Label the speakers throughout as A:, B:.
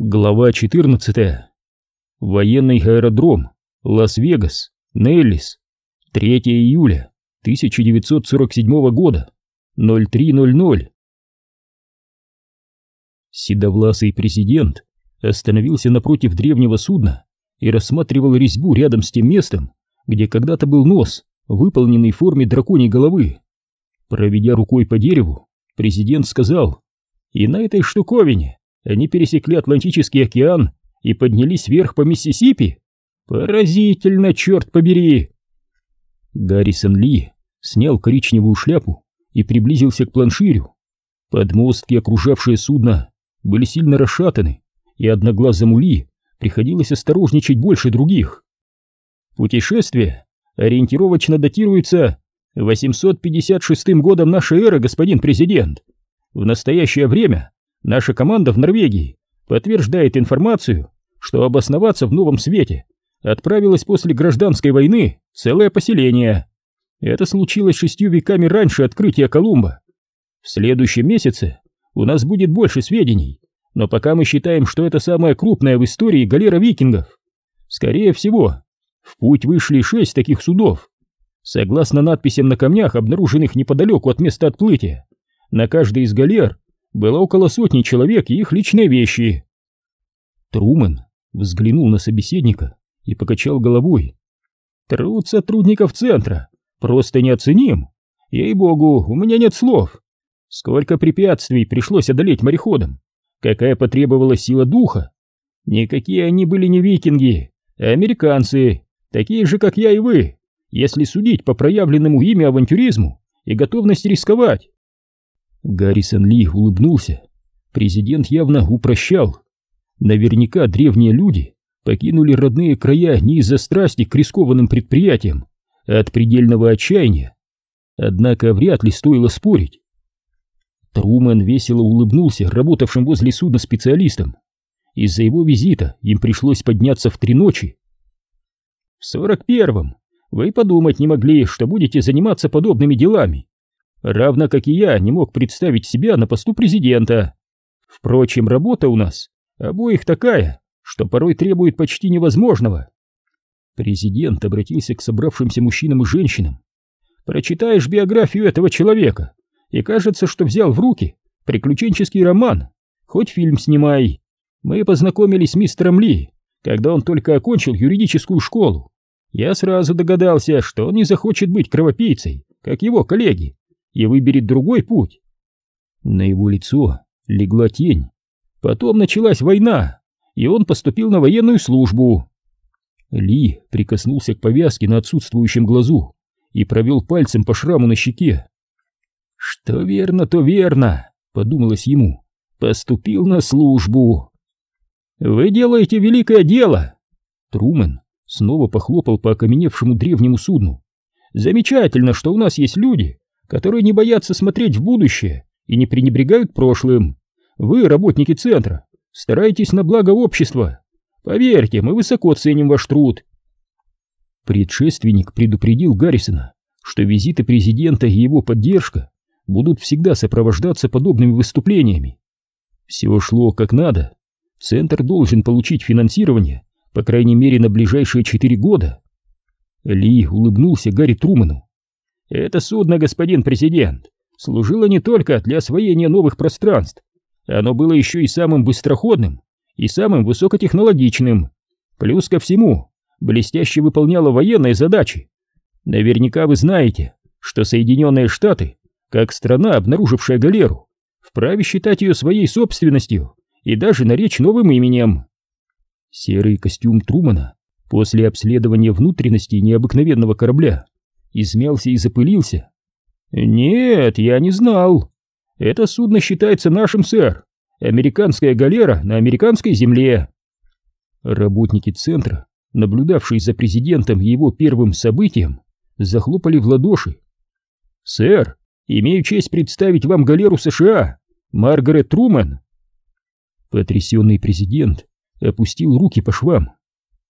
A: Глава 14. Военный аэродром. Лас-Вегас. Неллис. 3 июля 1947 года. 03.00. Седовласый президент остановился напротив древнего судна и рассматривал резьбу рядом с тем местом, где когда-то был нос, выполненный в форме драконьей головы. Проведя рукой по дереву, президент сказал, «И на этой штуковине они пересекли Атлантический океан и поднялись вверх по Миссисипи? Поразительно, черт побери! Гаррисон Ли снял коричневую шляпу и приблизился к планширю. Подмостки, окружавшие судно, были сильно расшатаны, и одноглазому Ли приходилось осторожничать больше других. Путешествие ориентировочно датируется 856 годом нашей эры, господин президент. В настоящее время Наша команда в Норвегии подтверждает информацию, что обосноваться в новом свете отправилось после гражданской войны целое поселение. Это случилось шестью веками раньше открытия Колумба. В следующем месяце у нас будет больше сведений, но пока мы считаем, что это самая крупная в истории галера викингов. Скорее всего, в путь вышли шесть таких судов. Согласно надписям на камнях, обнаруженных неподалеку от места отплытия, на каждой из галер было около сотни человек и их личные вещи. Трумэн взглянул на собеседника и покачал головой. Труд сотрудников центра просто неоценим. Ей-богу, у меня нет слов. Сколько препятствий пришлось одолеть мореходам. Какая потребовалась сила духа. Никакие они были не викинги, а американцы, такие же, как я и вы, если судить по проявленному ими авантюризму и готовности рисковать. Гаррисон Ли улыбнулся. Президент явно упрощал. Наверняка древние люди покинули родные края не из-за страсти к рискованным предприятиям, а от предельного отчаяния. Однако вряд ли стоило спорить. Трумэн весело улыбнулся работавшим возле судна специалистам. Из-за его визита им пришлось подняться в три ночи. В сорок первом вы подумать не могли, что будете заниматься подобными делами равно как и я не мог представить себя на посту президента. Впрочем, работа у нас обоих такая, что порой требует почти невозможного. Президент обратился к собравшимся мужчинам и женщинам. Прочитаешь биографию этого человека, и кажется, что взял в руки приключенческий роман, хоть фильм снимай. Мы познакомились с мистером Ли, когда он только окончил юридическую школу. Я сразу догадался, что он не захочет быть кровопийцей, как его коллеги, и выберет другой путь. На его лицо легла тень. Потом началась война, и он поступил на военную службу. Ли прикоснулся к повязке на отсутствующем глазу и провел пальцем по шраму на щеке. «Что верно, то верно», — подумалось ему. «Поступил на службу». «Вы делаете великое дело!» Трумен снова похлопал по окаменевшему древнему судну. «Замечательно, что у нас есть люди, которые не боятся смотреть в будущее и не пренебрегают прошлым. Вы, работники центра, стараетесь на благо общества. Поверьте, мы высоко ценим ваш труд. Предшественник предупредил Гаррисона, что визиты президента и его поддержка будут всегда сопровождаться подобными выступлениями. Все шло как надо. Центр должен получить финансирование, по крайней мере, на ближайшие четыре года. Ли улыбнулся Гарри Труману это судно, господин президент, служило не только для освоения новых пространств, оно было еще и самым быстроходным и самым высокотехнологичным. Плюс ко всему, блестяще выполняло военные задачи. Наверняка вы знаете, что Соединенные Штаты, как страна, обнаружившая галеру, вправе считать ее своей собственностью и даже наречь новым именем. Серый костюм Трумана после обследования внутренностей необыкновенного корабля измялся и запылился. «Нет, я не знал. Это судно считается нашим, сэр. Американская галера на американской земле». Работники центра, наблюдавшие за президентом и его первым событием, захлопали в ладоши. «Сэр, имею честь представить вам галеру США, Маргарет Трумэн». Потрясенный президент опустил руки по швам.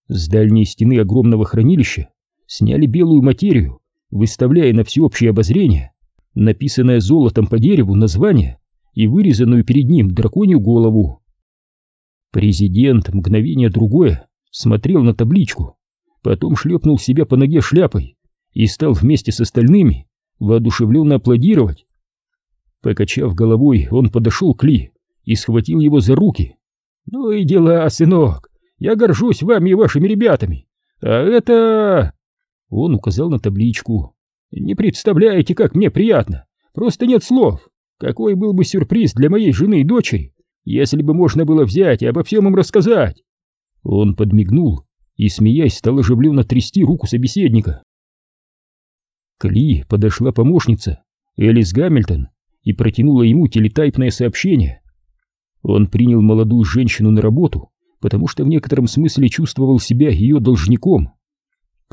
A: С дальней стены огромного хранилища сняли белую материю выставляя на всеобщее обозрение написанное золотом по дереву название и вырезанную перед ним драконью голову. Президент мгновение другое смотрел на табличку, потом шлепнул себя по ноге шляпой и стал вместе с остальными воодушевленно аплодировать. Покачав головой, он подошел к Ли и схватил его за руки. «Ну и дела, сынок! Я горжусь вами и вашими ребятами! А это...» Он указал на табличку. «Не представляете, как мне приятно! Просто нет слов! Какой был бы сюрприз для моей жены и дочери, если бы можно было взять и обо всем им рассказать!» Он подмигнул и, смеясь, стал оживленно трясти руку собеседника. К Ли подошла помощница, Элис Гамильтон, и протянула ему телетайпное сообщение. Он принял молодую женщину на работу, потому что в некотором смысле чувствовал себя ее должником.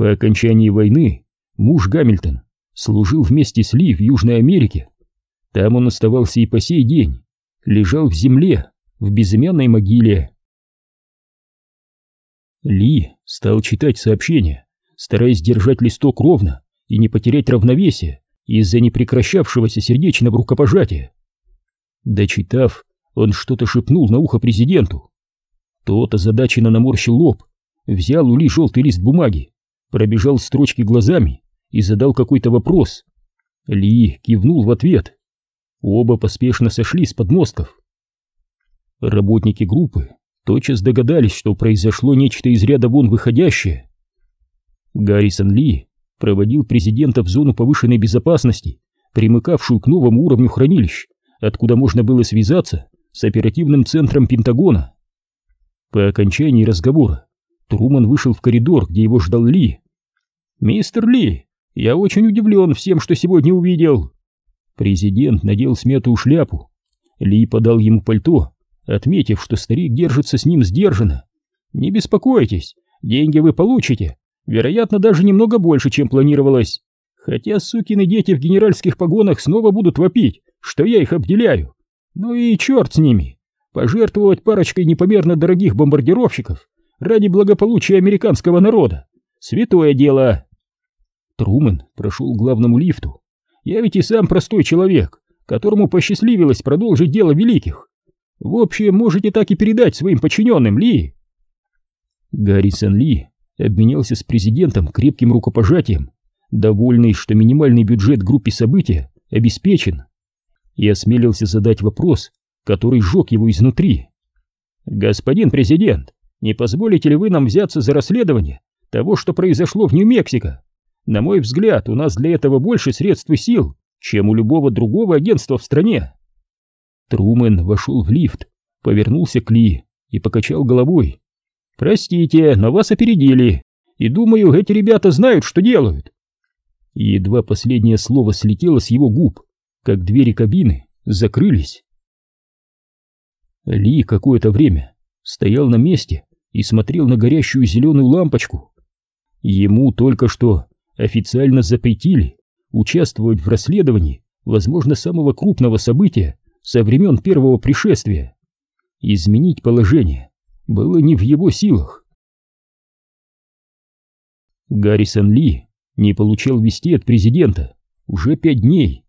A: По окончании войны муж Гамильтон служил вместе с Ли в Южной Америке. Там он оставался и по сей день, лежал в земле, в безымянной могиле. Ли стал читать сообщение, стараясь держать листок ровно и не потерять равновесие из-за непрекращавшегося сердечного рукопожатия. Дочитав, он что-то шепнул на ухо президенту. Тот озадаченно наморщил лоб, взял у Ли желтый лист бумаги, пробежал строчки глазами и задал какой-то вопрос. Ли кивнул в ответ. Оба поспешно сошли с подмостков. Работники группы тотчас догадались, что произошло нечто из ряда вон выходящее. Гаррисон Ли проводил президента в зону повышенной безопасности, примыкавшую к новому уровню хранилищ, откуда можно было связаться с оперативным центром Пентагона. По окончании разговора Труман вышел в коридор, где его ждал Ли. «Мистер Ли, я очень удивлен всем, что сегодня увидел». Президент надел смятую шляпу. Ли подал ему пальто, отметив, что старик держится с ним сдержанно. «Не беспокойтесь, деньги вы получите, вероятно, даже немного больше, чем планировалось. Хотя сукины дети в генеральских погонах снова будут вопить, что я их обделяю. Ну и черт с ними. Пожертвовать парочкой непомерно дорогих бомбардировщиков ради благополучия американского народа. Святое дело. Трумэн прошел к главному лифту. Я ведь и сам простой человек, которому посчастливилось продолжить дело великих. В общем, можете так и передать своим подчиненным, Ли. Гаррисон Ли обменялся с президентом крепким рукопожатием, довольный, что минимальный бюджет группе события обеспечен, и осмелился задать вопрос, который сжег его изнутри. «Господин президент, не позволите ли вы нам взяться за расследование того, что произошло в Нью-Мексико? На мой взгляд, у нас для этого больше средств и сил, чем у любого другого агентства в стране». Трумен вошел в лифт, повернулся к Ли и покачал головой. «Простите, но вас опередили, и думаю, эти ребята знают, что делают». Едва последнее слово слетело с его губ, как двери кабины закрылись. Ли какое-то время стоял на месте и смотрел на горящую зеленую лампочку. Ему только что официально запретили участвовать в расследовании, возможно, самого крупного события со времен первого пришествия. Изменить положение было не в его силах. Гаррисон Ли не получал вести от президента уже пять дней.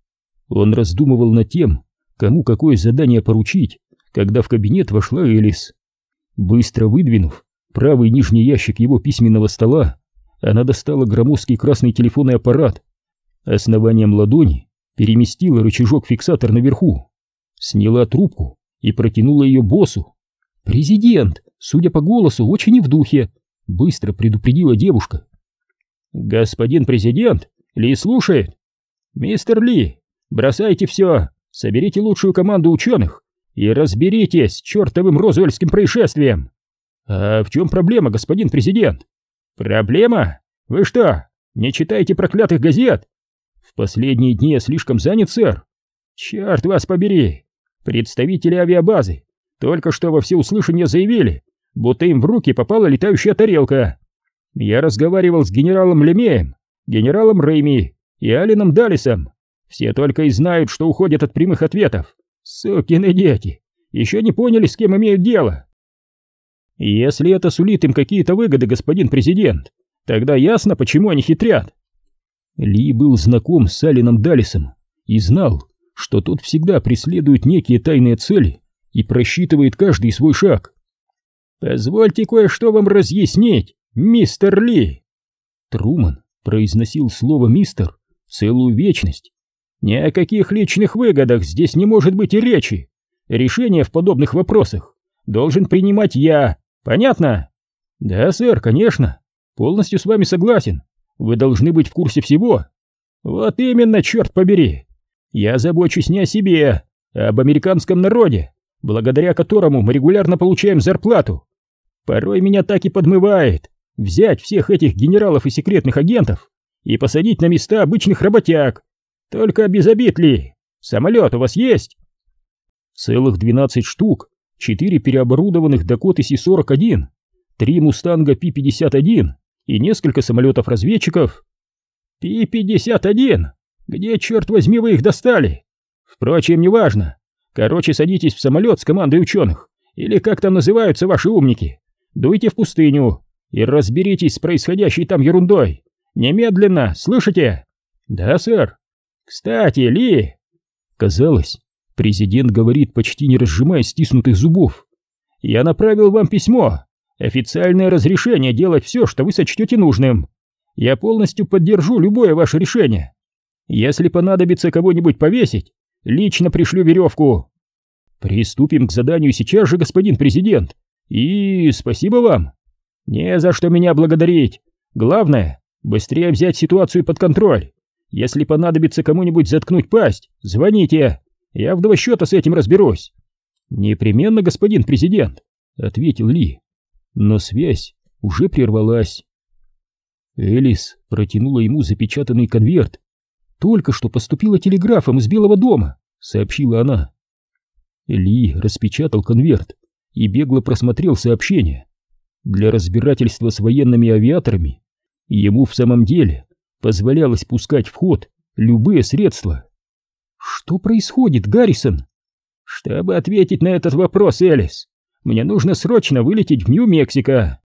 A: Он раздумывал над тем, кому какое задание поручить, когда в кабинет вошла Элис. Быстро выдвинув правый нижний ящик его письменного стола, она достала громоздкий красный телефонный аппарат. Основанием ладони переместила рычажок-фиксатор наверху, сняла трубку и протянула ее боссу. «Президент, судя по голосу, очень не в духе», — быстро предупредила девушка. «Господин президент, Ли слушает?» «Мистер Ли, бросайте все, соберите лучшую команду ученых и разберитесь с чертовым Розвельским происшествием!» «А в чем проблема, господин президент?» «Проблема? Вы что, не читаете проклятых газет?» «В последние дни я слишком занят, сэр». «Черт вас побери! Представители авиабазы только что во всеуслышание заявили, будто им в руки попала летающая тарелка. Я разговаривал с генералом Лемеем, генералом Рейми и Алином Далисом. Все только и знают, что уходят от прямых ответов. Сукины дети, еще не поняли, с кем имеют дело. Если это сулит им какие-то выгоды, господин президент, тогда ясно, почему они хитрят. Ли был знаком с Алином Далисом и знал, что тот всегда преследует некие тайные цели и просчитывает каждый свой шаг. Позвольте кое-что вам разъяснить, мистер Ли. Труман произносил слово «мистер» целую вечность. Ни о каких личных выгодах здесь не может быть и речи. Решение в подобных вопросах должен принимать я. Понятно? Да, сэр, конечно. Полностью с вами согласен. Вы должны быть в курсе всего. Вот именно, черт побери. Я забочусь не о себе, а об американском народе, благодаря которому мы регулярно получаем зарплату. Порой меня так и подмывает взять всех этих генералов и секретных агентов и посадить на места обычных работяг. Только без обид ли? Самолет у вас есть? Целых 12 штук, 4 переоборудованных Дакоты Си-41, 3 Мустанга Пи-51 и несколько самолетов-разведчиков. Пи-51? Где, черт возьми, вы их достали? Впрочем, неважно. Короче, садитесь в самолет с командой ученых, или как там называются ваши умники. Дуйте в пустыню и разберитесь с происходящей там ерундой. Немедленно, слышите? Да, сэр. Кстати, Ли... Казалось, президент говорит, почти не разжимая стиснутых зубов. Я направил вам письмо. Официальное разрешение делать все, что вы сочтете нужным. Я полностью поддержу любое ваше решение. Если понадобится кого-нибудь повесить, лично пришлю веревку. Приступим к заданию сейчас же, господин президент. И спасибо вам. Не за что меня благодарить. Главное, быстрее взять ситуацию под контроль. Если понадобится кому-нибудь заткнуть пасть, звоните. Я в два счета с этим разберусь. Непременно, господин президент, ответил Ли. Но связь уже прервалась. Элис протянула ему запечатанный конверт. Только что поступила телеграфом из Белого дома, сообщила она. Ли распечатал конверт и бегло просмотрел сообщение. Для разбирательства с военными авиаторами ему в самом деле позволялось пускать в ход любые средства. Что происходит, Гаррисон? Чтобы ответить на этот вопрос, Элис, мне нужно срочно вылететь в Нью-Мексико.